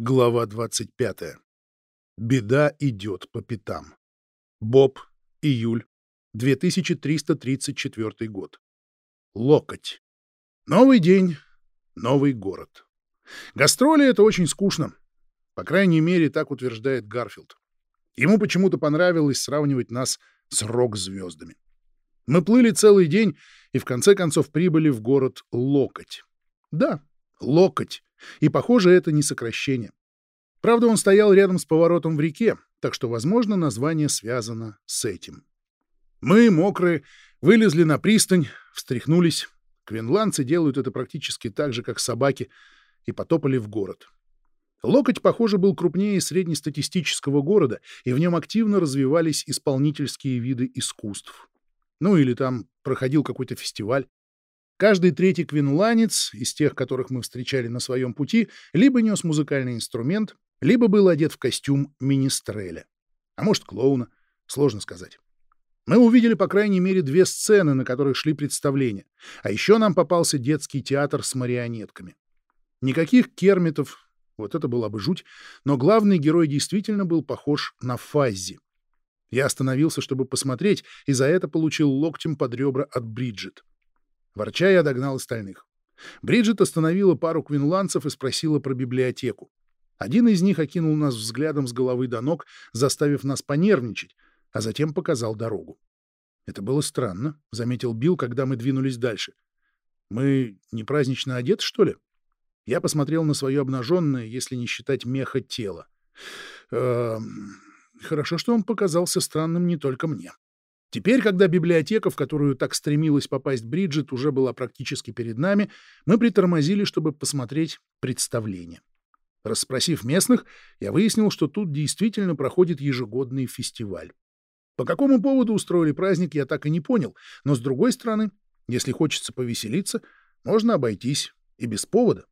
Глава 25. Беда идет по пятам. Боб, июль, 2334 год. Локоть. Новый день, новый город. Гастроли — это очень скучно. По крайней мере, так утверждает Гарфилд. Ему почему-то понравилось сравнивать нас с рок-звездами. Мы плыли целый день и в конце концов прибыли в город Локоть. Да, Локоть и, похоже, это не сокращение. Правда, он стоял рядом с поворотом в реке, так что, возможно, название связано с этим. Мы, мокрые, вылезли на пристань, встряхнулись. Квинландцы делают это практически так же, как собаки, и потопали в город. Локоть, похоже, был крупнее среднестатистического города, и в нем активно развивались исполнительские виды искусств. Ну или там проходил какой-то фестиваль. Каждый третий квинланец из тех, которых мы встречали на своем пути, либо нес музыкальный инструмент, либо был одет в костюм министреля. А может, клоуна, сложно сказать. Мы увидели, по крайней мере, две сцены, на которых шли представления. А еще нам попался детский театр с марионетками. Никаких кермитов, вот это была бы жуть, но главный герой действительно был похож на Фаззи. Я остановился, чтобы посмотреть, и за это получил локтем под ребра от Бриджит. Ворча я догнал остальных. Бриджит остановила пару квинландцев и спросила про библиотеку. Один из них окинул нас взглядом с головы до ног, заставив нас понервничать, а затем показал дорогу. «Это было странно», — заметил Билл, когда мы двинулись дальше. «Мы не празднично одеты, что ли?» Я посмотрел на свое обнаженное, если не считать меха, тело. Э Хорошо, что он показался странным не только мне. Теперь, когда библиотека, в которую так стремилась попасть Бриджит, уже была практически перед нами, мы притормозили, чтобы посмотреть представление. Расспросив местных, я выяснил, что тут действительно проходит ежегодный фестиваль. По какому поводу устроили праздник, я так и не понял, но, с другой стороны, если хочется повеселиться, можно обойтись и без повода.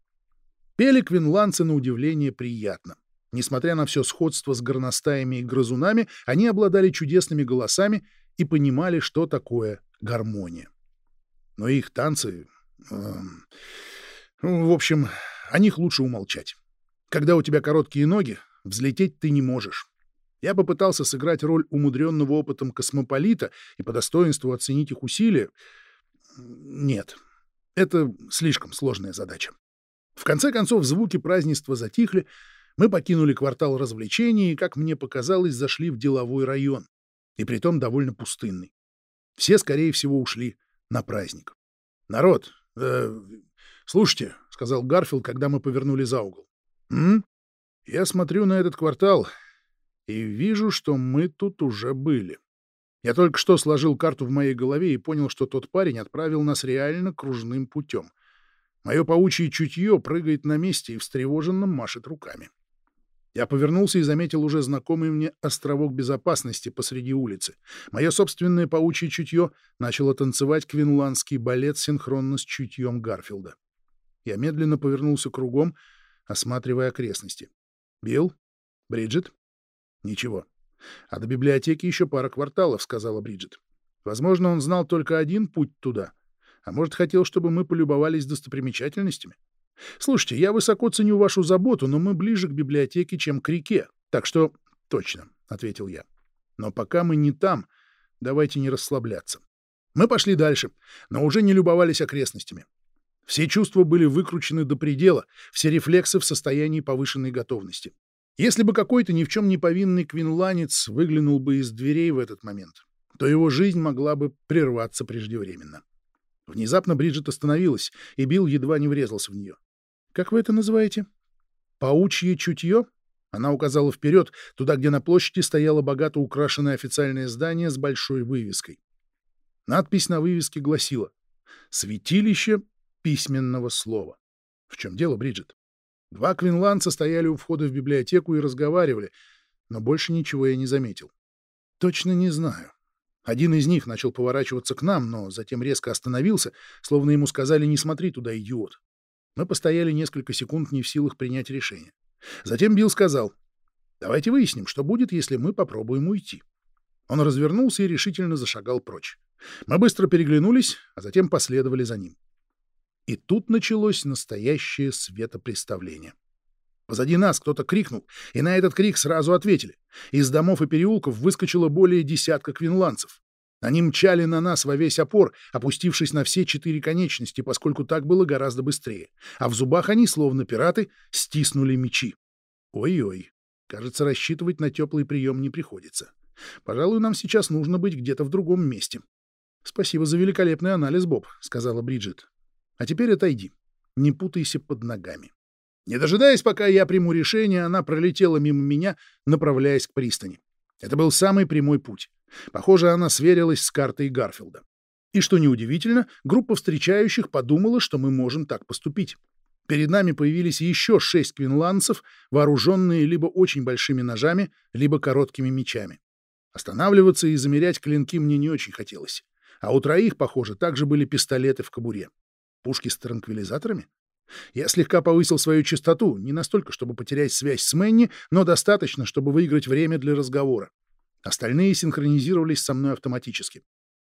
Пели квинландцы на удивление приятно. Несмотря на все сходство с горностаями и грызунами, они обладали чудесными голосами и понимали, что такое гармония. Но их танцы... Э, в общем, о них лучше умолчать. Когда у тебя короткие ноги, взлететь ты не можешь. Я попытался сыграть роль умудренного опытом космополита и по достоинству оценить их усилия. Нет, это слишком сложная задача. В конце концов, звуки празднества затихли, мы покинули квартал развлечений и, как мне показалось, зашли в деловой район и притом довольно пустынный. Все, скорее всего, ушли на праздник. «Народ, э, слушайте», — сказал Гарфилд, когда мы повернули за угол. «М? Я смотрю на этот квартал и вижу, что мы тут уже были. Я только что сложил карту в моей голове и понял, что тот парень отправил нас реально кружным путем. Мое паучье чутье прыгает на месте и встревоженно машет руками. Я повернулся и заметил уже знакомый мне островок безопасности посреди улицы. Мое собственное паучье чутье начало танцевать квинландский балет синхронно с чутьем Гарфилда. Я медленно повернулся кругом, осматривая окрестности. «Билл? Бриджит?» «Ничего. А до библиотеки еще пара кварталов», — сказала Бриджит. «Возможно, он знал только один путь туда. А может, хотел, чтобы мы полюбовались достопримечательностями?» Слушайте, я высоко ценю вашу заботу, но мы ближе к библиотеке, чем к реке. Так что... Точно, — ответил я. Но пока мы не там, давайте не расслабляться. Мы пошли дальше, но уже не любовались окрестностями. Все чувства были выкручены до предела, все рефлексы в состоянии повышенной готовности. Если бы какой-то ни в чем не повинный квинланец выглянул бы из дверей в этот момент, то его жизнь могла бы прерваться преждевременно. Внезапно Бриджит остановилась, и Билл едва не врезался в нее. Как вы это называете? Паучье чутье? Она указала вперед, туда, где на площади стояло богато украшенное официальное здание с большой вывеской. Надпись на вывеске гласила «Святилище письменного слова». В чем дело, Бриджит? Два квинландца стояли у входа в библиотеку и разговаривали, но больше ничего я не заметил. Точно не знаю. Один из них начал поворачиваться к нам, но затем резко остановился, словно ему сказали «не смотри туда, идиот». Мы постояли несколько секунд не в силах принять решение. Затем Билл сказал, «Давайте выясним, что будет, если мы попробуем уйти». Он развернулся и решительно зашагал прочь. Мы быстро переглянулись, а затем последовали за ним. И тут началось настоящее светопреставление. Позади нас кто-то крикнул, и на этот крик сразу ответили. Из домов и переулков выскочило более десятка квинландцев. Они мчали на нас во весь опор, опустившись на все четыре конечности, поскольку так было гораздо быстрее. А в зубах они, словно пираты, стиснули мечи. Ой-ой, кажется, рассчитывать на теплый прием не приходится. Пожалуй, нам сейчас нужно быть где-то в другом месте. — Спасибо за великолепный анализ, Боб, — сказала Бриджит. — А теперь отойди. Не путайся под ногами. Не дожидаясь, пока я приму решение, она пролетела мимо меня, направляясь к пристани. Это был самый прямой путь. Похоже, она сверилась с картой Гарфилда. И что неудивительно, группа встречающих подумала, что мы можем так поступить. Перед нами появились еще шесть квинландцев, вооруженные либо очень большими ножами, либо короткими мечами. Останавливаться и замерять клинки мне не очень хотелось. А у троих, похоже, также были пистолеты в кобуре. Пушки с транквилизаторами? Я слегка повысил свою частоту, не настолько, чтобы потерять связь с Мэнни, но достаточно, чтобы выиграть время для разговора. Остальные синхронизировались со мной автоматически.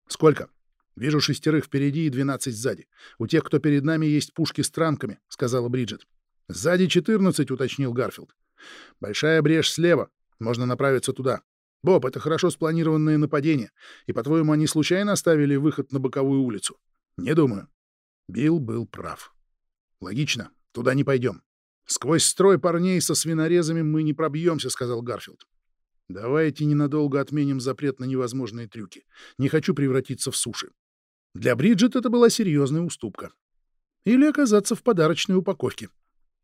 «Сколько?» «Вижу шестерых впереди и двенадцать сзади. У тех, кто перед нами, есть пушки с транками», — сказала Бриджит. «Сзади четырнадцать», — уточнил Гарфилд. «Большая брешь слева. Можно направиться туда. Боб, это хорошо спланированное нападение. И, по-твоему, они случайно оставили выход на боковую улицу?» «Не думаю». Билл был прав. Логично. Туда не пойдем. Сквозь строй парней со свинорезами мы не пробьемся, сказал Гарфилд. Давайте ненадолго отменим запрет на невозможные трюки. Не хочу превратиться в суши. Для Бриджит это была серьезная уступка. Или оказаться в подарочной упаковке.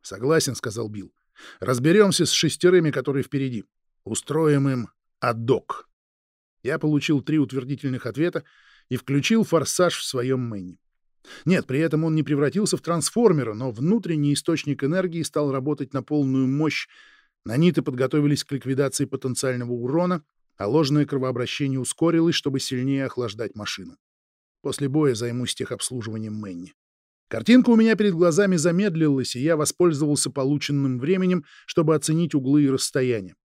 Согласен, сказал Билл. Разберемся с шестерыми, которые впереди. Устроим им адок. Я получил три утвердительных ответа и включил форсаж в своем Мэнни. Нет, при этом он не превратился в трансформера, но внутренний источник энергии стал работать на полную мощь. Наниты подготовились к ликвидации потенциального урона, а ложное кровообращение ускорилось, чтобы сильнее охлаждать машину. После боя займусь техобслуживанием Мэнни. Картинка у меня перед глазами замедлилась, и я воспользовался полученным временем, чтобы оценить углы и расстояния.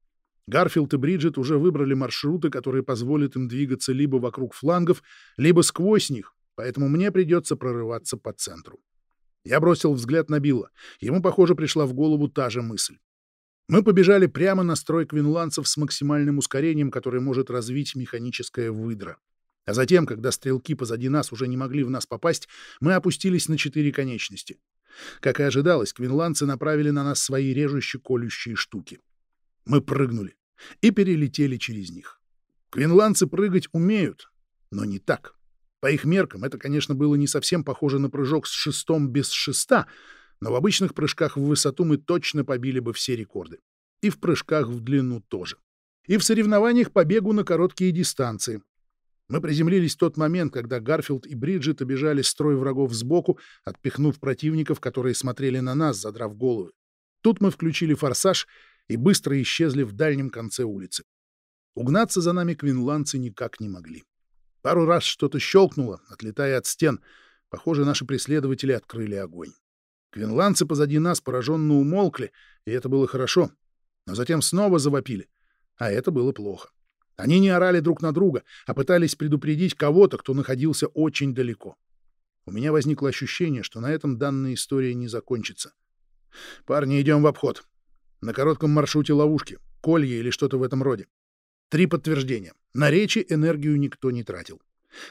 Гарфилд и Бриджит уже выбрали маршруты, которые позволят им двигаться либо вокруг флангов, либо сквозь них, поэтому мне придется прорываться по центру. Я бросил взгляд на Билла. Ему, похоже, пришла в голову та же мысль. Мы побежали прямо на строй квинландцев с максимальным ускорением, которое может развить механическая выдра. А затем, когда стрелки позади нас уже не могли в нас попасть, мы опустились на четыре конечности. Как и ожидалось, квинландцы направили на нас свои режущие колющие штуки. Мы прыгнули и перелетели через них. Квинландцы прыгать умеют, но не так. По их меркам это, конечно, было не совсем похоже на прыжок с шестом без шеста, но в обычных прыжках в высоту мы точно побили бы все рекорды. И в прыжках в длину тоже. И в соревнованиях по бегу на короткие дистанции. Мы приземлились в тот момент, когда Гарфилд и Бриджит обижали строй врагов сбоку, отпихнув противников, которые смотрели на нас, задрав головы. Тут мы включили форсаж и быстро исчезли в дальнем конце улицы. Угнаться за нами квинландцы никак не могли. Пару раз что-то щелкнуло, отлетая от стен. Похоже, наши преследователи открыли огонь. Квинландцы позади нас пораженно умолкли, и это было хорошо. Но затем снова завопили, а это было плохо. Они не орали друг на друга, а пытались предупредить кого-то, кто находился очень далеко. У меня возникло ощущение, что на этом данная история не закончится. «Парни, идем в обход. На коротком маршруте ловушки, колье или что-то в этом роде. Три подтверждения. На речи энергию никто не тратил.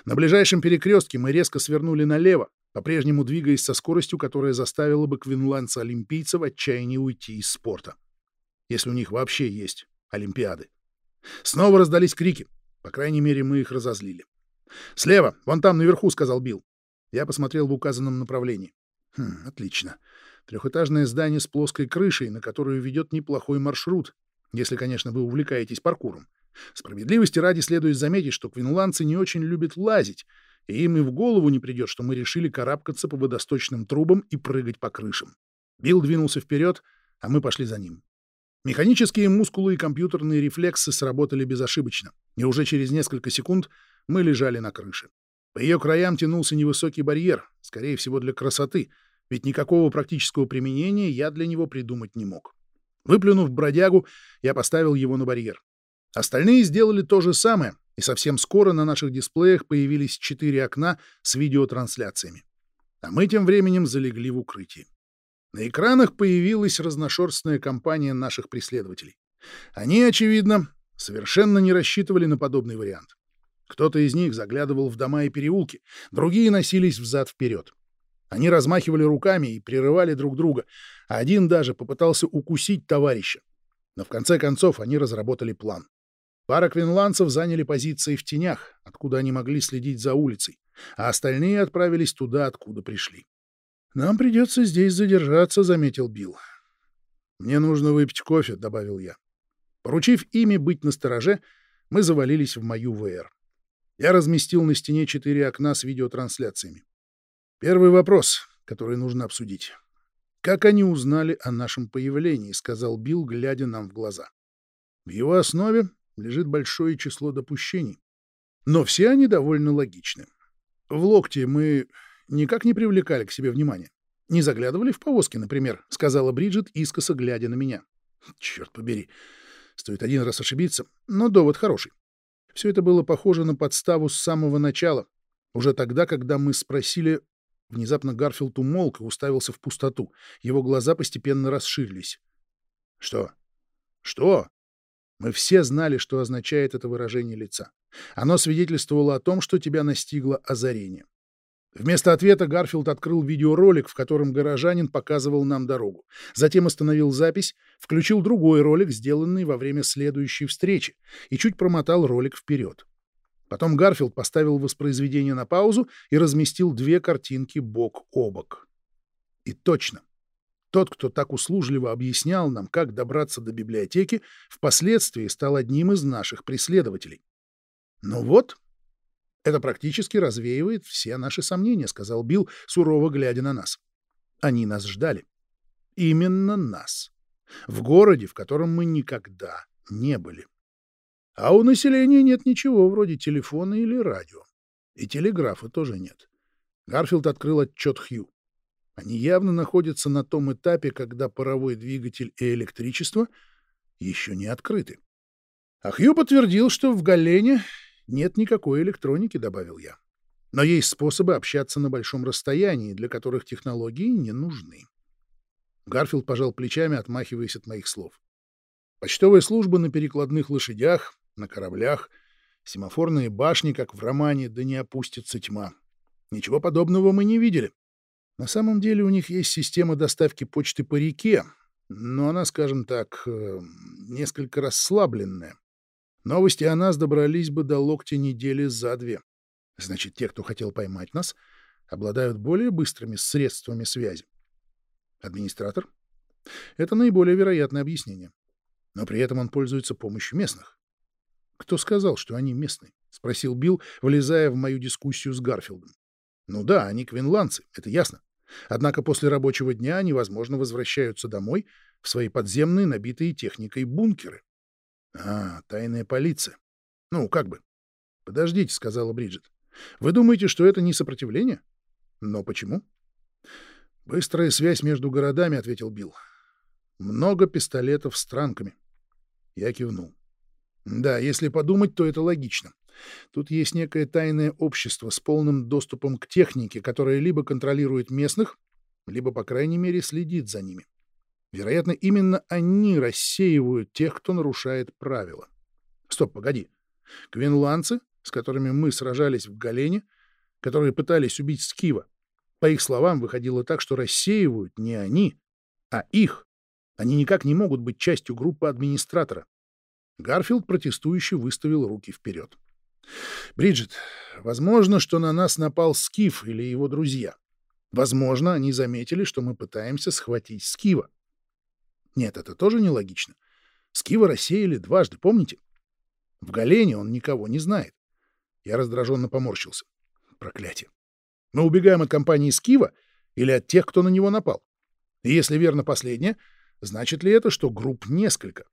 На ближайшем перекрестке мы резко свернули налево, по-прежнему двигаясь со скоростью, которая заставила бы квинландца-олимпийца в отчаянии уйти из спорта. Если у них вообще есть олимпиады. Снова раздались крики. По крайней мере, мы их разозлили. «Слева, вон там наверху», — сказал Билл. Я посмотрел в указанном направлении. Хм, отлично. Трехэтажное здание с плоской крышей, на которую ведет неплохой маршрут, если, конечно, вы увлекаетесь паркуром. Справедливости ради следует заметить, что квинландцы не очень любят лазить, и им и в голову не придет, что мы решили карабкаться по водосточным трубам и прыгать по крышам. Билл двинулся вперед, а мы пошли за ним. Механические мускулы и компьютерные рефлексы сработали безошибочно, и уже через несколько секунд мы лежали на крыше. По ее краям тянулся невысокий барьер, скорее всего, для красоты, ведь никакого практического применения я для него придумать не мог. Выплюнув бродягу, я поставил его на барьер. Остальные сделали то же самое, и совсем скоро на наших дисплеях появились четыре окна с видеотрансляциями. А мы тем временем залегли в укрытии. На экранах появилась разношерстная компания наших преследователей. Они, очевидно, совершенно не рассчитывали на подобный вариант. Кто-то из них заглядывал в дома и переулки, другие носились взад-вперед. Они размахивали руками и прерывали друг друга, а один даже попытался укусить товарища. Но в конце концов они разработали план. Пара квинландцев заняли позиции в тенях, откуда они могли следить за улицей, а остальные отправились туда, откуда пришли. «Нам придется здесь задержаться», — заметил Билл. «Мне нужно выпить кофе», — добавил я. Поручив ими быть настороже, мы завалились в мою ВР. Я разместил на стене четыре окна с видеотрансляциями. Первый вопрос, который нужно обсудить. «Как они узнали о нашем появлении?» — сказал Билл, глядя нам в глаза. В его основе лежит большое число допущений. Но все они довольно логичны. В локте мы никак не привлекали к себе внимания. Не заглядывали в повозки, например, — сказала Бриджит, искоса глядя на меня. Черт побери, стоит один раз ошибиться, но довод хороший. Все это было похоже на подставу с самого начала, уже тогда, когда мы спросили, Внезапно Гарфилд умолк и уставился в пустоту. Его глаза постепенно расширились. «Что? Что?» Мы все знали, что означает это выражение лица. Оно свидетельствовало о том, что тебя настигло озарение. Вместо ответа Гарфилд открыл видеоролик, в котором горожанин показывал нам дорогу. Затем остановил запись, включил другой ролик, сделанный во время следующей встречи, и чуть промотал ролик вперед. Потом Гарфилд поставил воспроизведение на паузу и разместил две картинки бок о бок. И точно. Тот, кто так услужливо объяснял нам, как добраться до библиотеки, впоследствии стал одним из наших преследователей. «Ну вот, это практически развеивает все наши сомнения», — сказал Билл, сурово глядя на нас. «Они нас ждали. Именно нас. В городе, в котором мы никогда не были». А у населения нет ничего вроде телефона или радио. И телеграфа тоже нет. Гарфилд открыл отчет Хью. Они явно находятся на том этапе, когда паровой двигатель и электричество еще не открыты. А подтвердил, что в Галене нет никакой электроники, добавил я. Но есть способы общаться на большом расстоянии, для которых технологии не нужны. Гарфилд пожал плечами, отмахиваясь от моих слов. Почтовая служба на перекладных лошадях, на кораблях, семафорные башни, как в романе «Да не опустится тьма». Ничего подобного мы не видели. На самом деле у них есть система доставки почты по реке, но она, скажем так, э, несколько расслабленная. Новости о нас добрались бы до локтя недели за две. Значит, те, кто хотел поймать нас, обладают более быстрыми средствами связи. Администратор? Это наиболее вероятное объяснение. Но при этом он пользуется помощью местных. «Кто сказал, что они местные?» — спросил Билл, влезая в мою дискуссию с Гарфилдом. «Ну да, они квинландцы, это ясно. Однако после рабочего дня они, возможно, возвращаются домой в свои подземные, набитые техникой бункеры. А, тайная полиция. Ну, как бы. Подождите, — сказала Бриджит. Вы думаете, что это не сопротивление? Но почему? Быстрая связь между городами, — ответил Билл. Много пистолетов с транками. Я кивнул. Да, если подумать, то это логично. Тут есть некое тайное общество с полным доступом к технике, которое либо контролирует местных, либо, по крайней мере, следит за ними. Вероятно, именно они рассеивают тех, кто нарушает правила. Стоп, погоди. Квинландцы, с которыми мы сражались в Галене, которые пытались убить Скива, по их словам, выходило так, что рассеивают не они, а их. Они никак не могут быть частью группы администратора. Гарфилд протестующе выставил руки вперед. «Бриджит, возможно, что на нас напал Скиф или его друзья. Возможно, они заметили, что мы пытаемся схватить Скива. Нет, это тоже нелогично. Скива рассеяли дважды, помните? В Галене он никого не знает. Я раздраженно поморщился. Проклятие. Мы убегаем от компании Скива или от тех, кто на него напал? И если верно последнее, значит ли это, что групп несколько?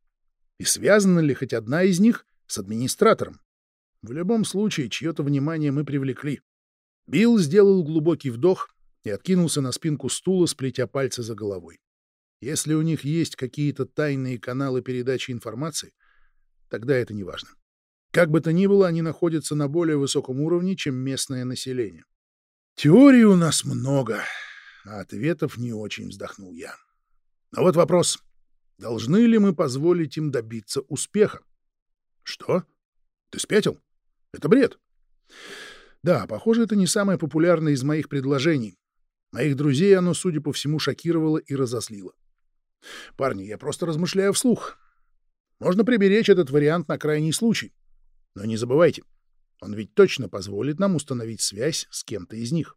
И связана ли хоть одна из них с администратором? В любом случае, чье-то внимание мы привлекли. Билл сделал глубокий вдох и откинулся на спинку стула, сплетя пальцы за головой. Если у них есть какие-то тайные каналы передачи информации, тогда это не важно. Как бы то ни было, они находятся на более высоком уровне, чем местное население. Теорий у нас много. а ответов не очень вздохнул я. Но вот вопрос. Должны ли мы позволить им добиться успеха? Что? Ты спятил? Это бред. Да, похоже, это не самое популярное из моих предложений. Моих друзей оно, судя по всему, шокировало и разозлило. Парни, я просто размышляю вслух. Можно приберечь этот вариант на крайний случай. Но не забывайте, он ведь точно позволит нам установить связь с кем-то из них.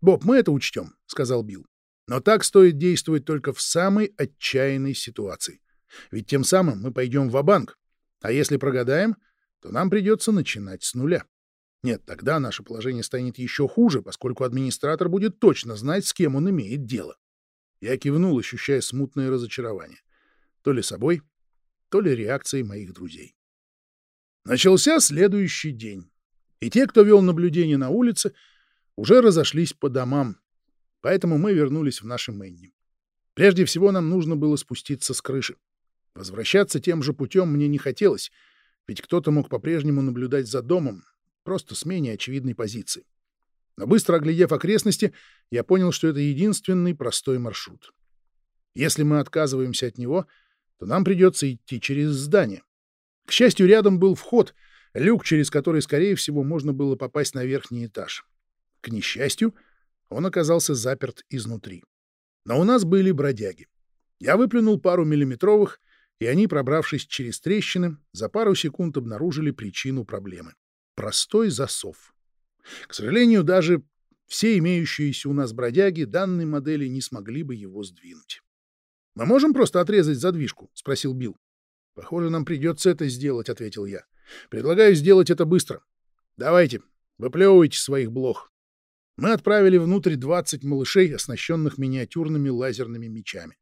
«Боб, мы это учтем», — сказал Билл. «Но так стоит действовать только в самой отчаянной ситуации. Ведь тем самым мы пойдем в банк а если прогадаем, то нам придется начинать с нуля. Нет, тогда наше положение станет еще хуже, поскольку администратор будет точно знать, с кем он имеет дело. Я кивнул, ощущая смутное разочарование. То ли собой, то ли реакцией моих друзей. Начался следующий день, и те, кто вел наблюдение на улице, уже разошлись по домам, поэтому мы вернулись в наши Мэнни. Прежде всего нам нужно было спуститься с крыши. Возвращаться тем же путем мне не хотелось, ведь кто-то мог по-прежнему наблюдать за домом, просто с менее очевидной позиции. Но быстро оглядев окрестности, я понял, что это единственный простой маршрут. Если мы отказываемся от него, то нам придется идти через здание. К счастью, рядом был вход, люк, через который, скорее всего, можно было попасть на верхний этаж. К несчастью, он оказался заперт изнутри. Но у нас были бродяги. Я выплюнул пару миллиметровых, и они, пробравшись через трещины, за пару секунд обнаружили причину проблемы. Простой засов. К сожалению, даже все имеющиеся у нас бродяги данной модели не смогли бы его сдвинуть. «Мы можем просто отрезать задвижку?» — спросил Билл. «Похоже, нам придется это сделать», — ответил я. «Предлагаю сделать это быстро. Давайте, выплевывайте своих блох». Мы отправили внутрь 20 малышей, оснащенных миниатюрными лазерными мечами.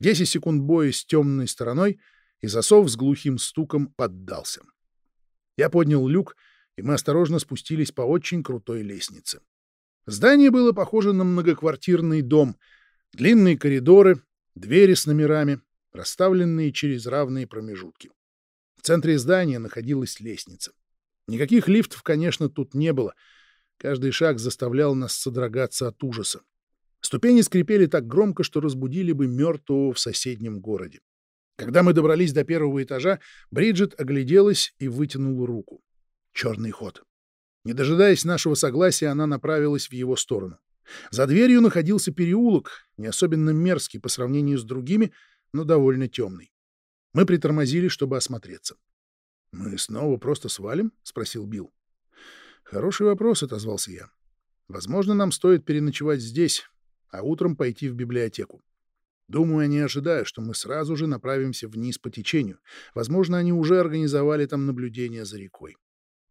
Десять секунд боя с темной стороной, и засов с глухим стуком поддался. Я поднял люк, и мы осторожно спустились по очень крутой лестнице. Здание было похоже на многоквартирный дом. Длинные коридоры, двери с номерами, расставленные через равные промежутки. В центре здания находилась лестница. Никаких лифтов, конечно, тут не было. Каждый шаг заставлял нас содрогаться от ужаса. Ступени скрипели так громко, что разбудили бы мертвого в соседнем городе. Когда мы добрались до первого этажа, Бриджит огляделась и вытянула руку. Черный ход. Не дожидаясь нашего согласия, она направилась в его сторону. За дверью находился переулок, не особенно мерзкий по сравнению с другими, но довольно темный. Мы притормозили, чтобы осмотреться. — Мы снова просто свалим? — спросил Билл. — Хороший вопрос, — отозвался я. — Возможно, нам стоит переночевать здесь, а утром пойти в библиотеку. Думаю, они ожидают, что мы сразу же направимся вниз по течению. Возможно, они уже организовали там наблюдение за рекой.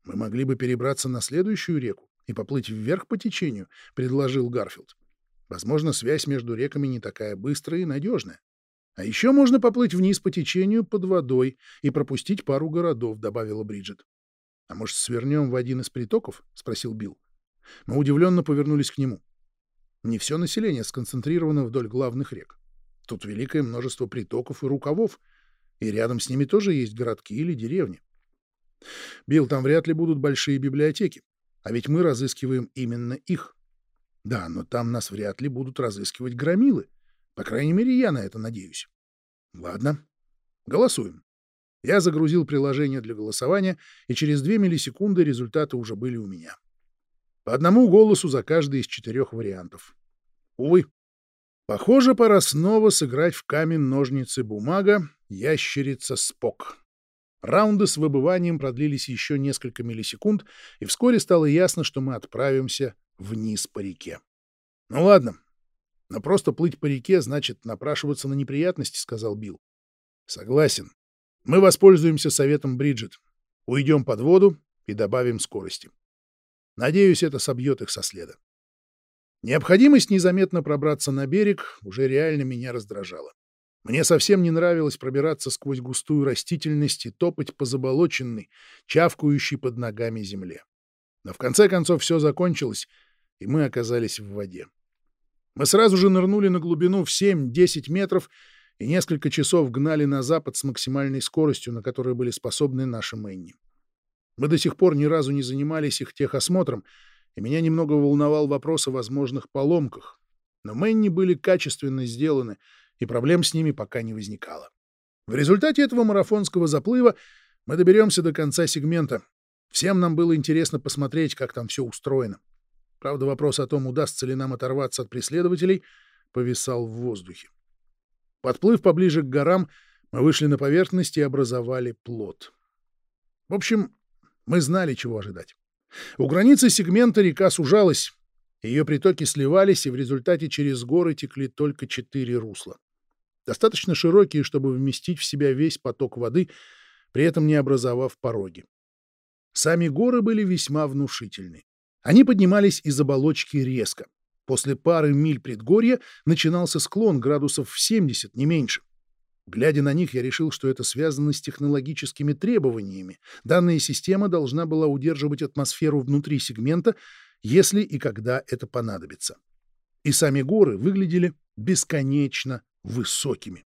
Мы могли бы перебраться на следующую реку и поплыть вверх по течению, — предложил Гарфилд. Возможно, связь между реками не такая быстрая и надежная. А еще можно поплыть вниз по течению под водой и пропустить пару городов, — добавила Бриджит. — А может, свернем в один из притоков? — спросил Билл. Мы удивленно повернулись к нему. Не все население сконцентрировано вдоль главных рек. Тут великое множество притоков и рукавов, и рядом с ними тоже есть городки или деревни. Билл, там вряд ли будут большие библиотеки, а ведь мы разыскиваем именно их. Да, но там нас вряд ли будут разыскивать громилы. По крайней мере, я на это надеюсь. Ладно, голосуем. Я загрузил приложение для голосования, и через две миллисекунды результаты уже были у меня. По одному голосу за каждый из четырех вариантов. Увы. Похоже, пора снова сыграть в камень, ножницы, бумага, ящерица, спок. Раунды с выбыванием продлились еще несколько миллисекунд, и вскоре стало ясно, что мы отправимся вниз по реке. Ну ладно, но просто плыть по реке значит напрашиваться на неприятности, сказал Билл. Согласен. Мы воспользуемся советом Бриджит. Уйдем под воду и добавим скорости. Надеюсь, это собьет их со следа. Необходимость незаметно пробраться на берег уже реально меня раздражала. Мне совсем не нравилось пробираться сквозь густую растительность и топать по заболоченной, чавкающей под ногами земле. Но в конце концов все закончилось, и мы оказались в воде. Мы сразу же нырнули на глубину в 7-10 метров и несколько часов гнали на запад с максимальной скоростью, на которой были способны наши Мэнни. Мы до сих пор ни разу не занимались их техосмотром, и меня немного волновал вопрос о возможных поломках. но Мэнни были качественно сделаны, и проблем с ними пока не возникало. В результате этого марафонского заплыва мы доберемся до конца сегмента. Всем нам было интересно посмотреть, как там все устроено. Правда, вопрос о том, удастся ли нам оторваться от преследователей, повисал в воздухе. Подплыв поближе к горам, мы вышли на поверхность и образовали плот. В общем, мы знали, чего ожидать. У границы сегмента река сужалась, ее притоки сливались, и в результате через горы текли только четыре русла. Достаточно широкие, чтобы вместить в себя весь поток воды, при этом не образовав пороги. Сами горы были весьма внушительны. Они поднимались из оболочки резко. После пары миль предгорья начинался склон градусов в 70, не меньше. Глядя на них, я решил, что это связано с технологическими требованиями. Данная система должна была удерживать атмосферу внутри сегмента, если и когда это понадобится. И сами горы выглядели бесконечно высокими.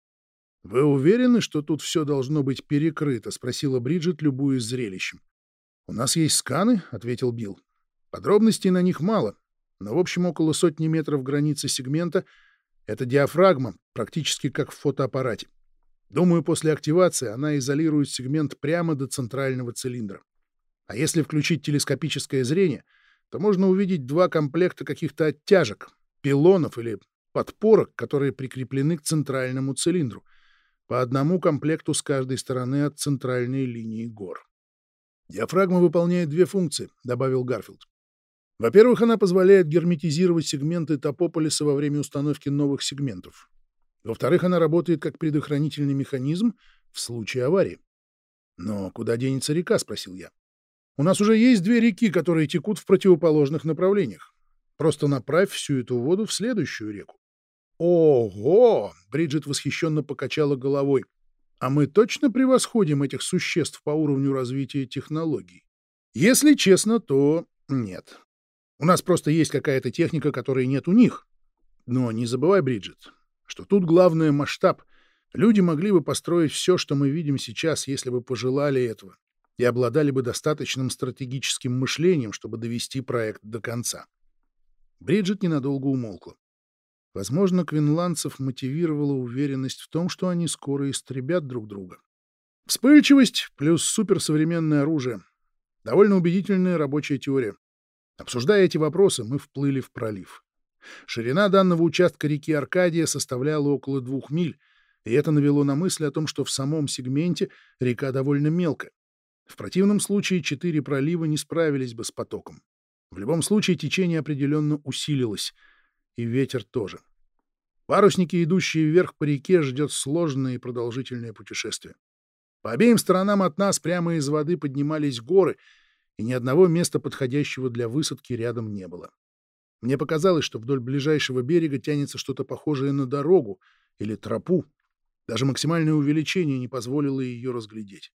«Вы уверены, что тут все должно быть перекрыто?» — спросила Бриджит, любуясь зрелищем. «У нас есть сканы», — ответил Билл. «Подробностей на них мало, но в общем около сотни метров границы сегмента — это диафрагма, практически как в фотоаппарате. Думаю, после активации она изолирует сегмент прямо до центрального цилиндра. А если включить телескопическое зрение, то можно увидеть два комплекта каких-то оттяжек, пилонов или подпорок, которые прикреплены к центральному цилиндру, по одному комплекту с каждой стороны от центральной линии гор. «Диафрагма выполняет две функции», — добавил Гарфилд. «Во-первых, она позволяет герметизировать сегменты топополиса во время установки новых сегментов. Во-вторых, она работает как предохранительный механизм в случае аварии. «Но куда денется река?» — спросил я. «У нас уже есть две реки, которые текут в противоположных направлениях. Просто направь всю эту воду в следующую реку». «Ого!» — Бриджит восхищенно покачала головой. «А мы точно превосходим этих существ по уровню развития технологий?» «Если честно, то нет. У нас просто есть какая-то техника, которой нет у них. Но не забывай, Бриджит, что тут главное масштаб. Люди могли бы построить все, что мы видим сейчас, если бы пожелали этого, и обладали бы достаточным стратегическим мышлением, чтобы довести проект до конца. Бриджит ненадолго умолкла. Возможно, квинландцев мотивировала уверенность в том, что они скоро истребят друг друга. Вспыльчивость плюс суперсовременное оружие. Довольно убедительная рабочая теория. Обсуждая эти вопросы, мы вплыли в пролив. Ширина данного участка реки Аркадия составляла около двух миль, и это навело на мысль о том, что в самом сегменте река довольно мелкая. В противном случае четыре пролива не справились бы с потоком. В любом случае течение определенно усилилось, и ветер тоже. Парусники, идущие вверх по реке, ждет сложное и продолжительное путешествие. По обеим сторонам от нас прямо из воды поднимались горы, и ни одного места, подходящего для высадки, рядом не было. Мне показалось, что вдоль ближайшего берега тянется что-то похожее на дорогу или тропу. Даже максимальное увеличение не позволило ее разглядеть.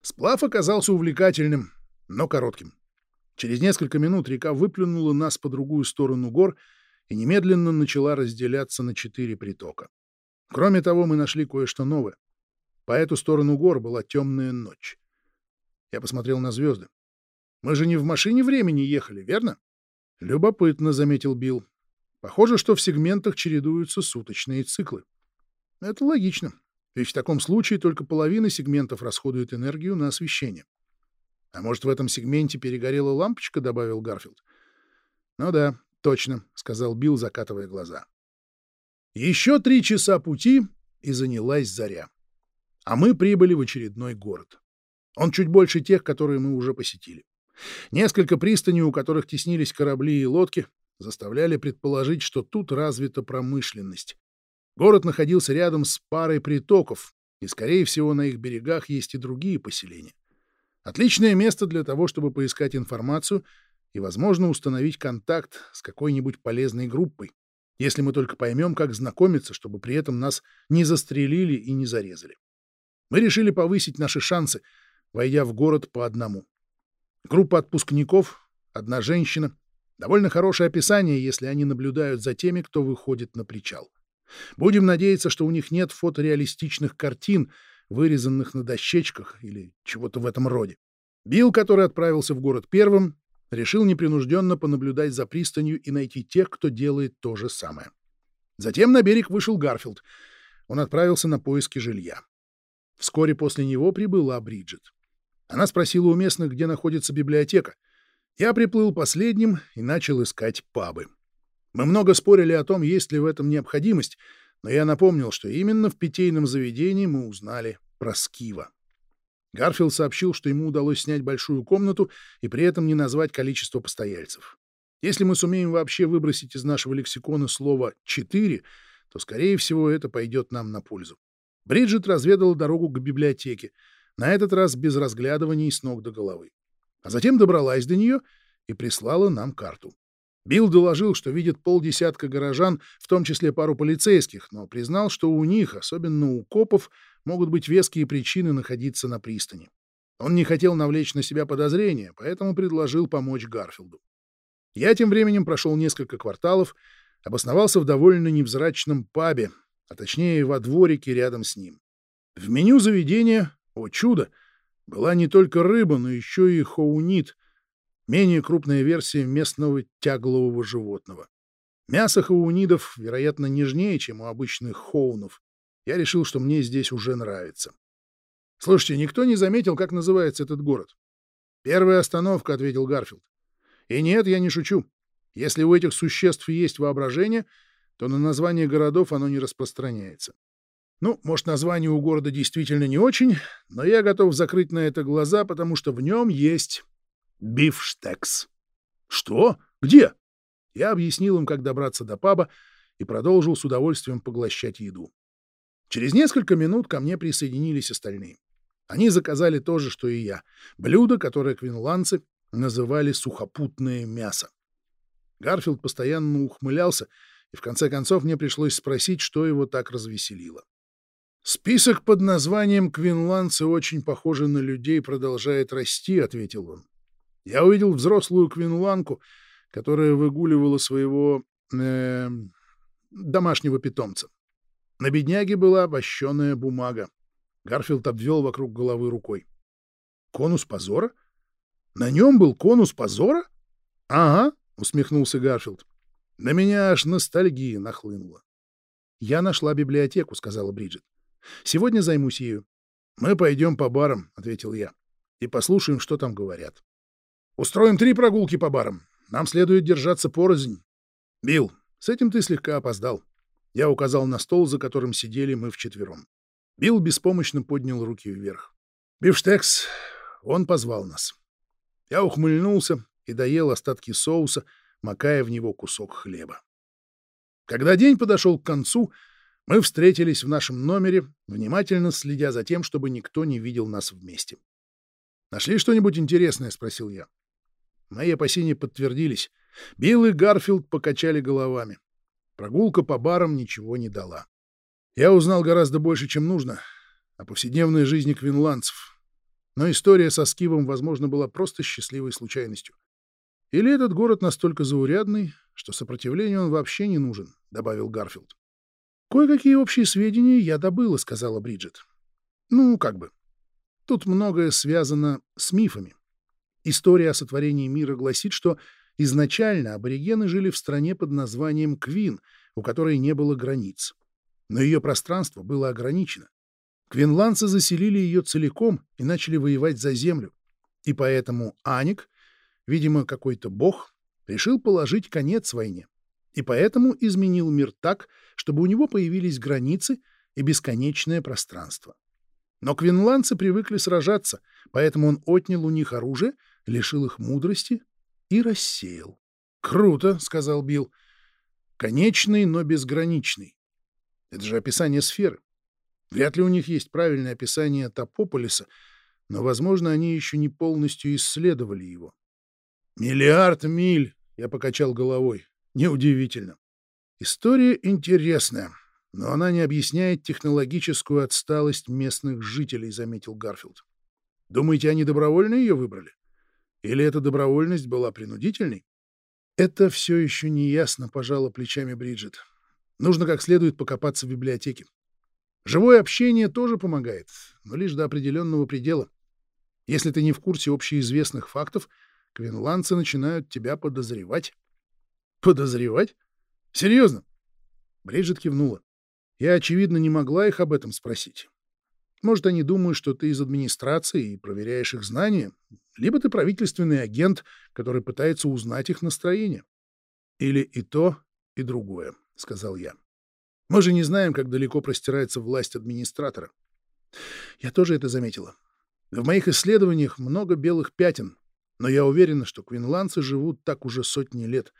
Сплав оказался увлекательным, но коротким. Через несколько минут река выплюнула нас по другую сторону гор и немедленно начала разделяться на четыре притока. Кроме того, мы нашли кое-что новое. По эту сторону гор была темная ночь. Я посмотрел на звезды. Мы же не в машине времени ехали, верно? Любопытно, заметил Билл. Похоже, что в сегментах чередуются суточные циклы. Это логично, ведь в таком случае только половина сегментов расходует энергию на освещение. А может, в этом сегменте перегорела лампочка, добавил Гарфилд. Ну да, точно, сказал Билл, закатывая глаза. Еще три часа пути, и занялась заря. А мы прибыли в очередной город. Он чуть больше тех, которые мы уже посетили. Несколько пристаней, у которых теснились корабли и лодки, заставляли предположить, что тут развита промышленность. Город находился рядом с парой притоков, и, скорее всего, на их берегах есть и другие поселения. Отличное место для того, чтобы поискать информацию и, возможно, установить контакт с какой-нибудь полезной группой, если мы только поймем, как знакомиться, чтобы при этом нас не застрелили и не зарезали. Мы решили повысить наши шансы, войдя в город по одному. Группа отпускников, одна женщина. Довольно хорошее описание, если они наблюдают за теми, кто выходит на причал. Будем надеяться, что у них нет фотореалистичных картин, вырезанных на дощечках или чего-то в этом роде. Билл, который отправился в город первым, решил непринужденно понаблюдать за пристанью и найти тех, кто делает то же самое. Затем на берег вышел Гарфилд. Он отправился на поиски жилья. Вскоре после него прибыла Бриджит. Она спросила у местных, где находится библиотека. Я приплыл последним и начал искать пабы. Мы много спорили о том, есть ли в этом необходимость, но я напомнил, что именно в питейном заведении мы узнали про Скива. Гарфилд сообщил, что ему удалось снять большую комнату и при этом не назвать количество постояльцев. Если мы сумеем вообще выбросить из нашего лексикона слово «четыре», то, скорее всего, это пойдет нам на пользу. Бриджит разведала дорогу к библиотеке, на этот раз без разглядываний с ног до головы. А затем добралась до нее и прислала нам карту. Билл доложил, что видит полдесятка горожан, в том числе пару полицейских, но признал, что у них, особенно у копов, могут быть веские причины находиться на пристани. Он не хотел навлечь на себя подозрения, поэтому предложил помочь Гарфилду. Я тем временем прошел несколько кварталов, обосновался в довольно невзрачном пабе, а точнее во дворике рядом с ним. В меню заведения, о чудо, была не только рыба, но еще и хоунит, менее крупная версия местного тяглового животного. Мясо хоунидов, вероятно, нежнее, чем у обычных хоунов. Я решил, что мне здесь уже нравится. Слушайте, никто не заметил, как называется этот город? Первая остановка, — ответил Гарфилд. И нет, я не шучу. Если у этих существ есть воображение, то на название городов оно не распространяется. Ну, может, название у города действительно не очень, но я готов закрыть на это глаза, потому что в нем есть бифштекс. Что? Где? Я объяснил им, как добраться до паба, и продолжил с удовольствием поглощать еду. Через несколько минут ко мне присоединились остальные. Они заказали то же, что и я. Блюдо, которое квинландцы называли сухопутное мясо. Гарфилд постоянно ухмылялся, и в конце концов мне пришлось спросить, что его так развеселило. «Список под названием «Квинландцы очень похожи на людей» продолжает расти», — ответил он. «Я увидел взрослую квинланку, которая выгуливала своего... Э, домашнего питомца. На бедняге была вощеная бумага. Гарфилд обвел вокруг головы рукой. «Конус позора? На нем был конус позора?» «Ага», — усмехнулся Гарфилд. «На меня аж ностальгия нахлынула». «Я нашла библиотеку», — сказала Бриджит. Сегодня займусь ею. Мы пойдем по барам, — ответил я, — и послушаем, что там говорят. Устроим три прогулки по барам. Нам следует держаться порознь. Билл, с этим ты слегка опоздал. Я указал на стол, за которым сидели мы вчетвером. Билл беспомощно поднял руки вверх. Бифштекс, он позвал нас. Я ухмыльнулся и доел остатки соуса, макая в него кусок хлеба. Когда день подошел к концу, мы встретились в нашем номере, внимательно следя за тем, чтобы никто не видел нас вместе. «Нашли что-нибудь интересное?» — спросил я. Мои опасения подтвердились. Билл и Гарфилд покачали головами. Прогулка по барам ничего не дала. Я узнал гораздо больше, чем нужно, о повседневной жизни квинландцев. Но история со Скивом, возможно, была просто счастливой случайностью. Или этот город настолько заурядный, что сопротивлению он вообще не нужен, — добавил Гарфилд. «Кое-какие общие сведения я добыла», — сказала Бриджит. «Ну, как бы. Тут многое связано с мифами. История о сотворении мира гласит, что изначально аборигены жили в стране под названием Квин, у которой не было границ. Но ее пространство было ограничено. Квинландцы заселили ее целиком и начали воевать за землю. И поэтому Аник, видимо, какой-то бог, решил положить конец войне и поэтому изменил мир так, чтобы у него появились границы и бесконечное пространство. Но квинландцы привыкли сражаться, поэтому он отнял у них оружие, лишил их мудрости и рассеял. «Круто», — сказал Билл. «Конечный, но безграничный. Это же описание сферы. Вряд ли у них есть правильное описание Топополиса, но, возможно, они еще не полностью исследовали его». «Миллиард миль», — я покачал головой. Неудивительно. История интересная, но она не объясняет технологическую отсталость местных жителей, заметил Гарфилд. Думаете, они добровольно ее выбрали? Или эта добровольность была принудительной? Это все еще не ясно, пожала плечами Бриджит. Нужно как следует покопаться в библиотеке. Живое общение тоже помогает, но лишь до определенного предела. Если ты не в курсе общеизвестных фактов, квинландцы начинают тебя подозревать. Подозревать? Серьезно? Бриджит кивнула. Я, очевидно, не могла их об этом спросить. Может, они думают, что ты из администрации и проверяешь их знания, либо ты правительственный агент, который пытается узнать их настроение. Или и то, и другое, — сказал я. Мы же не знаем, как далеко простирается власть администратора. Я тоже это заметила. В моих исследованиях много белых пятен, но я уверена, что квинландцы живут так уже сотни лет.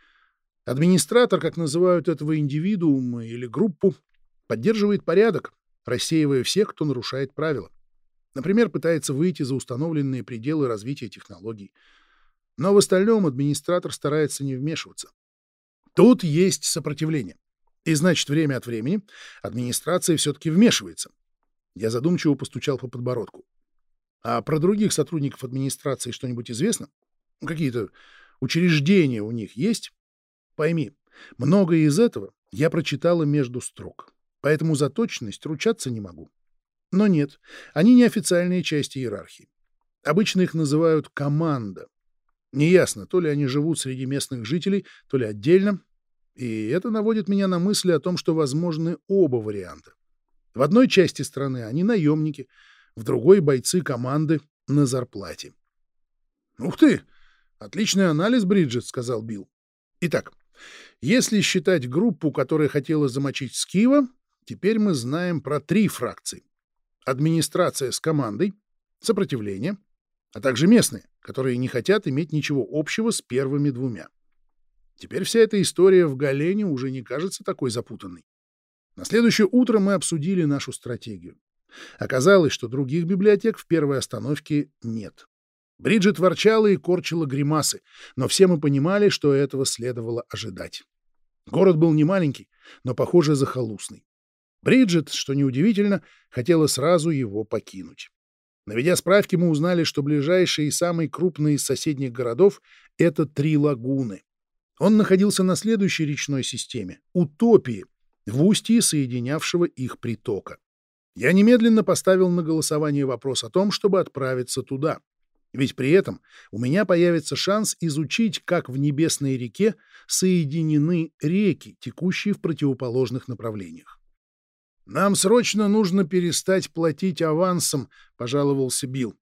Администратор, как называют этого индивидуума или группу, поддерживает порядок, рассеивая всех, кто нарушает правила. Например, пытается выйти за установленные пределы развития технологий. Но в остальном администратор старается не вмешиваться. Тут есть сопротивление. И значит, время от времени администрация все-таки вмешивается. Я задумчиво постучал по подбородку. А про других сотрудников администрации что-нибудь известно? Какие-то учреждения у них есть? Пойми, многое из этого я прочитала между строк, поэтому за точность ручаться не могу. Но нет, они не официальные части иерархии. Обычно их называют «команда». Неясно, то ли они живут среди местных жителей, то ли отдельно, и это наводит меня на мысли о том, что возможны оба варианта. В одной части страны они наемники, в другой — бойцы команды на зарплате. «Ух ты! Отличный анализ, Бриджит», — сказал Билл. «Итак, если считать группу, которая хотела замочить Скива, теперь мы знаем про три фракции. Администрация с командой, сопротивление, а также местные, которые не хотят иметь ничего общего с первыми двумя. Теперь вся эта история в Галене уже не кажется такой запутанной. На следующее утро мы обсудили нашу стратегию. Оказалось, что других библиотек в первой остановке нет. Бриджит ворчала и корчила гримасы, но все мы понимали, что этого следовало ожидать. Город был не маленький, но, похоже, захолустный. Бриджит, что неудивительно, хотела сразу его покинуть. Наведя справки, мы узнали, что ближайший и самый крупный из соседних городов — это Три Лагуны. Он находился на следующей речной системе — Утопии, в устье соединявшего их притока. Я немедленно поставил на голосование вопрос о том, чтобы отправиться туда. Ведь при этом у меня появится шанс изучить, как в Небесной реке соединены реки, текущие в противоположных направлениях. «Нам срочно нужно перестать платить авансом», — пожаловался Билл.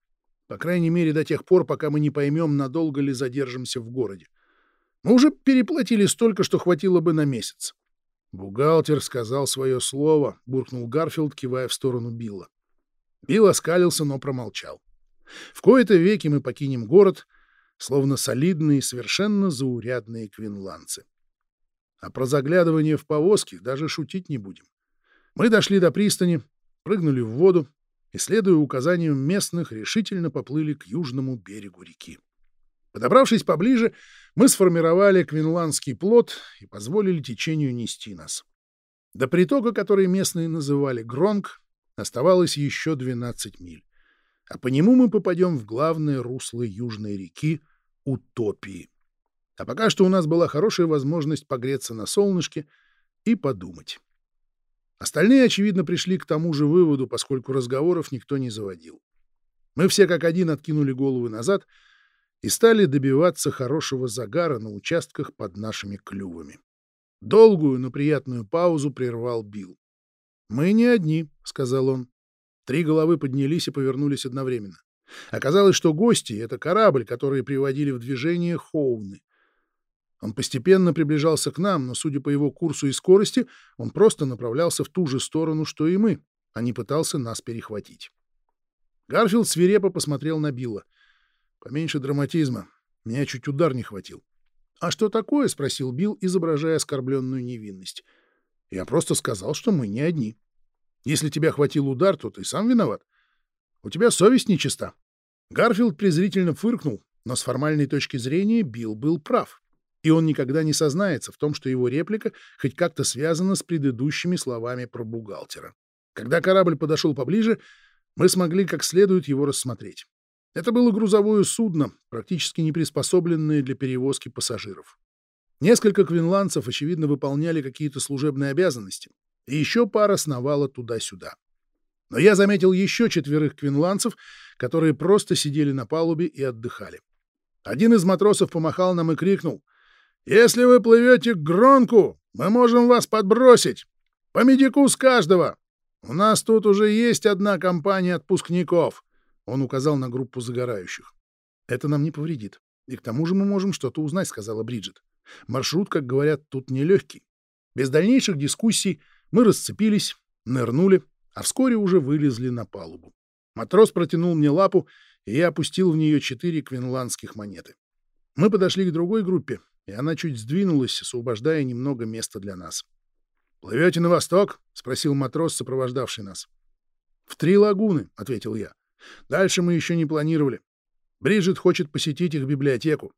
«По крайней мере, до тех пор, пока мы не поймем, надолго ли задержимся в городе. Мы уже переплатили столько, что хватило бы на месяц. Бухгалтер сказал свое слово, буркнул Гарфилд, кивая в сторону Билла. Билл оскалился, но промолчал. В кои-то веки мы покинем город, словно солидные, совершенно заурядные квинландцы. А про заглядывание в повозки даже шутить не будем. Мы дошли до пристани, прыгнули в воду и, следуя указаниям местных, решительно поплыли к южному берегу реки. Подобравшись поближе, мы сформировали квинландский плот и позволили течению нести нас. До притока, который местные называли Гронг, оставалось еще 12 миль, а по нему мы попадем в главное русло Южной реки Утопии. А пока что у нас была хорошая возможность погреться на солнышке и подумать. Остальные, очевидно, пришли к тому же выводу, поскольку разговоров никто не заводил. Мы все как один откинули головы назад — и стали добиваться хорошего загара на участках под нашими клювами. Долгую, но приятную паузу прервал Билл. «Мы не одни», — сказал он. Три головы поднялись и повернулись одновременно. Оказалось, что гости — это корабль, который приводили в движение Хоуны. Он постепенно приближался к нам, но, судя по его курсу и скорости, он просто направлялся в ту же сторону, что и мы, а не пытался нас перехватить. Гарфилд свирепо посмотрел на Билла. Поменьше драматизма. Меня чуть удар не хватил. «А что такое?» — спросил Билл, изображая оскорбленную невинность. «Я просто сказал, что мы не одни. Если тебя хватил удар, то ты сам виноват. У тебя совесть нечиста». Гарфилд презрительно фыркнул, но с формальной точки зрения Билл был прав. И он никогда не сознается в том, что его реплика хоть как-то связана с предыдущими словами про бухгалтера. Когда корабль подошел поближе, мы смогли как следует его рассмотреть. Это было грузовое судно, практически не приспособленное для перевозки пассажиров. Несколько квинландцев, очевидно, выполняли какие-то служебные обязанности, и еще пара сновала туда-сюда. Но я заметил еще четверых квинландцев, которые просто сидели на палубе и отдыхали. Один из матросов помахал нам и крикнул «Если вы плывете к Гронку, Мы можем вас подбросить. По медику с каждого. У нас тут уже есть одна компания отпускников. Он указал на группу загорающих. Это нам не повредит. И к тому же мы можем что-то узнать, сказала Бриджит. Маршрут, как говорят, тут нелегкий. Без дальнейших дискуссий мы расцепились, нырнули, а вскоре уже вылезли на палубу. Матрос протянул мне лапу, и я опустил в нее четыре квинландских монеты. Мы подошли к другой группе, и она чуть сдвинулась, освобождая немного места для нас. «Плывете на восток?» — спросил матрос, сопровождавший нас. «В три лагуны», — ответил я. «Дальше мы еще не планировали. Бриджит хочет посетить их библиотеку».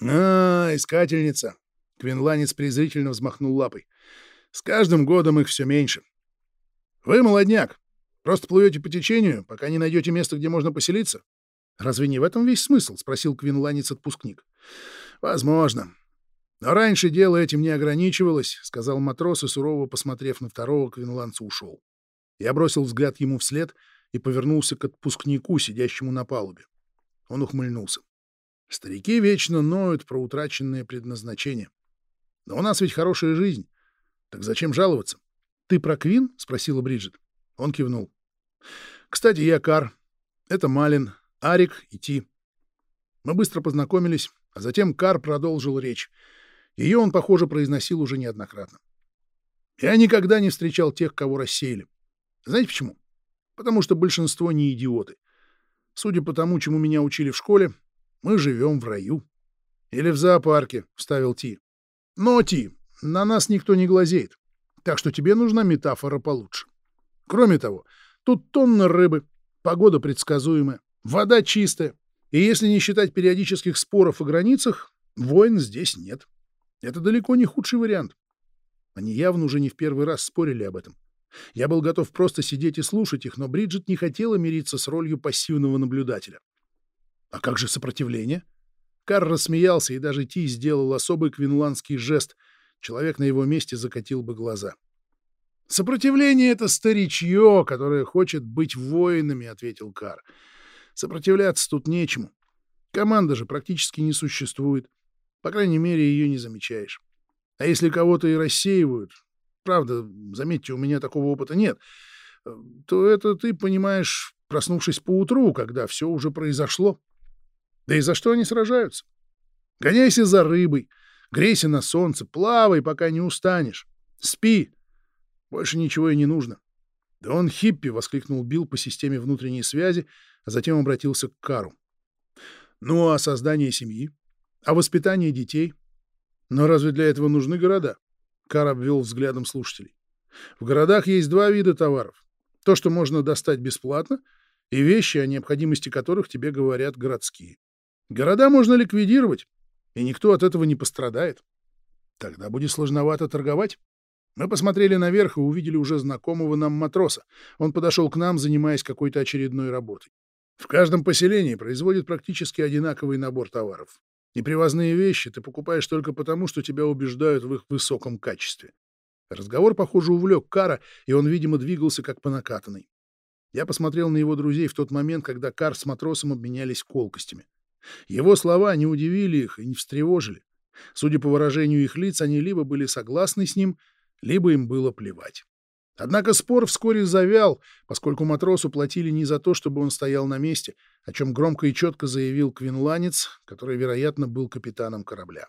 «А, искательница!» — квинланец презрительно взмахнул лапой. «С каждым годом их все меньше. Вы молодняк. Просто плывете по течению, пока не найдете место, где можно поселиться. Разве не в этом весь смысл? спросил квинланец-отпускник. Возможно. Но раньше дело этим не ограничивалось, сказал матрос и сурово посмотрев на второго квинландца ушел. Я бросил взгляд ему вслед и повернулся к отпускнику, сидящему на палубе. Он ухмыльнулся. Старики вечно ноют про утраченное предназначение. Но у нас ведь хорошая жизнь. Так зачем жаловаться? Ты про Квин? спросила Бриджит. Он кивнул. «Кстати, я Кар. Это Малин, Арик и Ти». Мы быстро познакомились, а затем Кар продолжил речь. Ее он, похоже, произносил уже неоднократно. Я никогда не встречал тех, кого рассеяли. Знаете почему? Потому что большинство не идиоты. Судя по тому, чему меня учили в школе, мы живем в раю. Или в зоопарке, — вставил Ти. Но, Ти, на нас никто не глазеет, так что тебе нужна метафора получше. Кроме того, тут тонна рыбы, погода предсказуемая, вода чистая, и если не считать периодических споров о границах, войн здесь нет. Это далеко не худший вариант. Они явно уже не в первый раз спорили об этом. Я был готов просто сидеть и слушать их, но Бриджит не хотела мириться с ролью пассивного наблюдателя. А как же сопротивление? Кар рассмеялся, и даже Ти сделал особый квинландский жест. Человек на его месте закатил бы глаза. — «Сопротивление — это старичье, которое хочет быть воинами», — ответил Кар. «Сопротивляться тут нечему. Команда же практически не существует. По крайней мере, ее не замечаешь. А если кого-то и рассеивают, правда, заметьте, у меня такого опыта нет, то это ты понимаешь, проснувшись поутру, когда все уже произошло. Да и за что они сражаются? Гоняйся за рыбой, грейся на солнце, плавай, пока не устанешь. Спи, больше ничего и не нужно. Да он хиппи, воскликнул Билл по системе внутренней связи, а затем обратился к Кару. Ну, а создание семьи? А воспитание детей? Но разве для этого нужны города? Кар обвел взглядом слушателей. В городах есть два вида товаров. То, что можно достать бесплатно, и вещи, о необходимости которых тебе говорят городские. Города можно ликвидировать, и никто от этого не пострадает. Тогда будет сложновато торговать. Мы посмотрели наверх и увидели уже знакомого нам матроса. Он подошел к нам, занимаясь какой-то очередной работой. В каждом поселении производят практически одинаковый набор товаров. Непривозные вещи ты покупаешь только потому, что тебя убеждают в их высоком качестве. Разговор, похоже, увлек Кара, и он, видимо, двигался как по накатанной. Я посмотрел на его друзей в тот момент, когда Кар с матросом обменялись колкостями. Его слова не удивили их и не встревожили. Судя по выражению их лиц, они либо были согласны с ним, либо им было плевать. Однако спор вскоре завял, поскольку матросу платили не за то, чтобы он стоял на месте, о чем громко и четко заявил квинланец, который, вероятно, был капитаном корабля.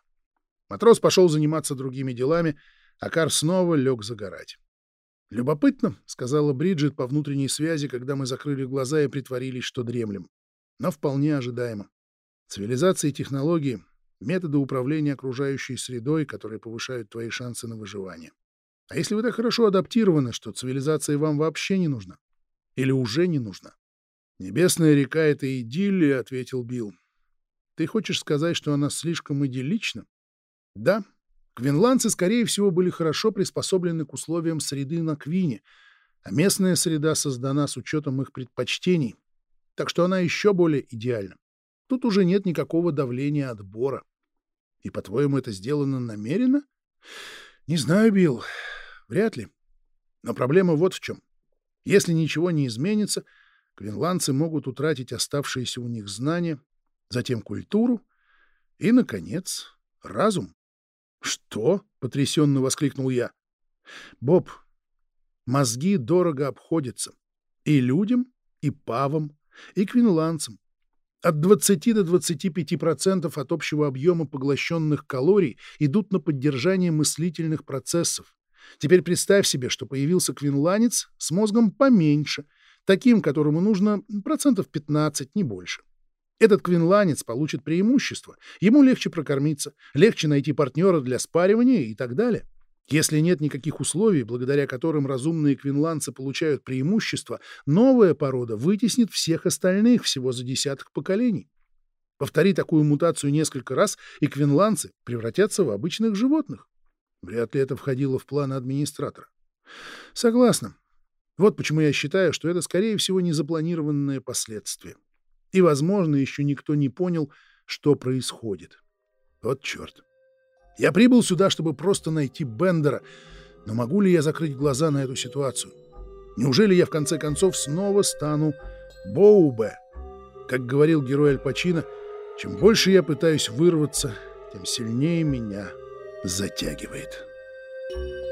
Матрос пошел заниматься другими делами, а Кар снова лег загорать. «Любопытно», — сказала Бриджит по внутренней связи, когда мы закрыли глаза и притворились, что дремлем. Но вполне ожидаемо. Цивилизация и технологии — методы управления окружающей средой, которые повышают твои шансы на выживание. А если вы так хорошо адаптированы, что цивилизация вам вообще не нужна? Или уже не нужна? «Небесная река — это идиллия», — ответил Билл. «Ты хочешь сказать, что она слишком идиллична?» «Да. Квинландцы, скорее всего, были хорошо приспособлены к условиям среды на Квине, а местная среда создана с учетом их предпочтений, так что она еще более идеальна. Тут уже нет никакого давления отбора. И, по-твоему, это сделано намеренно?» «Не знаю, Билл. Вряд ли. Но проблема вот в чем. Если ничего не изменится, квинландцы могут утратить оставшиеся у них знания, затем культуру и, наконец, разум. «Что?» — потрясенно воскликнул я. «Боб, мозги дорого обходятся. И людям, и павам, и квинландцам. От 20 до 25% от общего объема поглощенных калорий идут на поддержание мыслительных процессов. Теперь представь себе, что появился квинланец с мозгом поменьше, таким, которому нужно процентов 15, не больше. Этот квинланец получит преимущество, ему легче прокормиться, легче найти партнера для спаривания и так далее. Если нет никаких условий, благодаря которым разумные квинландцы получают преимущество, новая порода вытеснит всех остальных всего за десяток поколений. Повтори такую мутацию несколько раз, и квинландцы превратятся в обычных животных. Вряд ли это входило в планы администратора. Согласна. Вот почему я считаю, что это, скорее всего, незапланированное последствие. И, возможно, еще никто не понял, что происходит. Вот черт. Я прибыл сюда, чтобы просто найти Бендера, но могу ли я закрыть глаза на эту ситуацию? Неужели я в конце концов снова стану Боубе? Как говорил герой Аль Пачино, чем больше я пытаюсь вырваться, тем сильнее меня затягивает. Thank you.